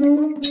Música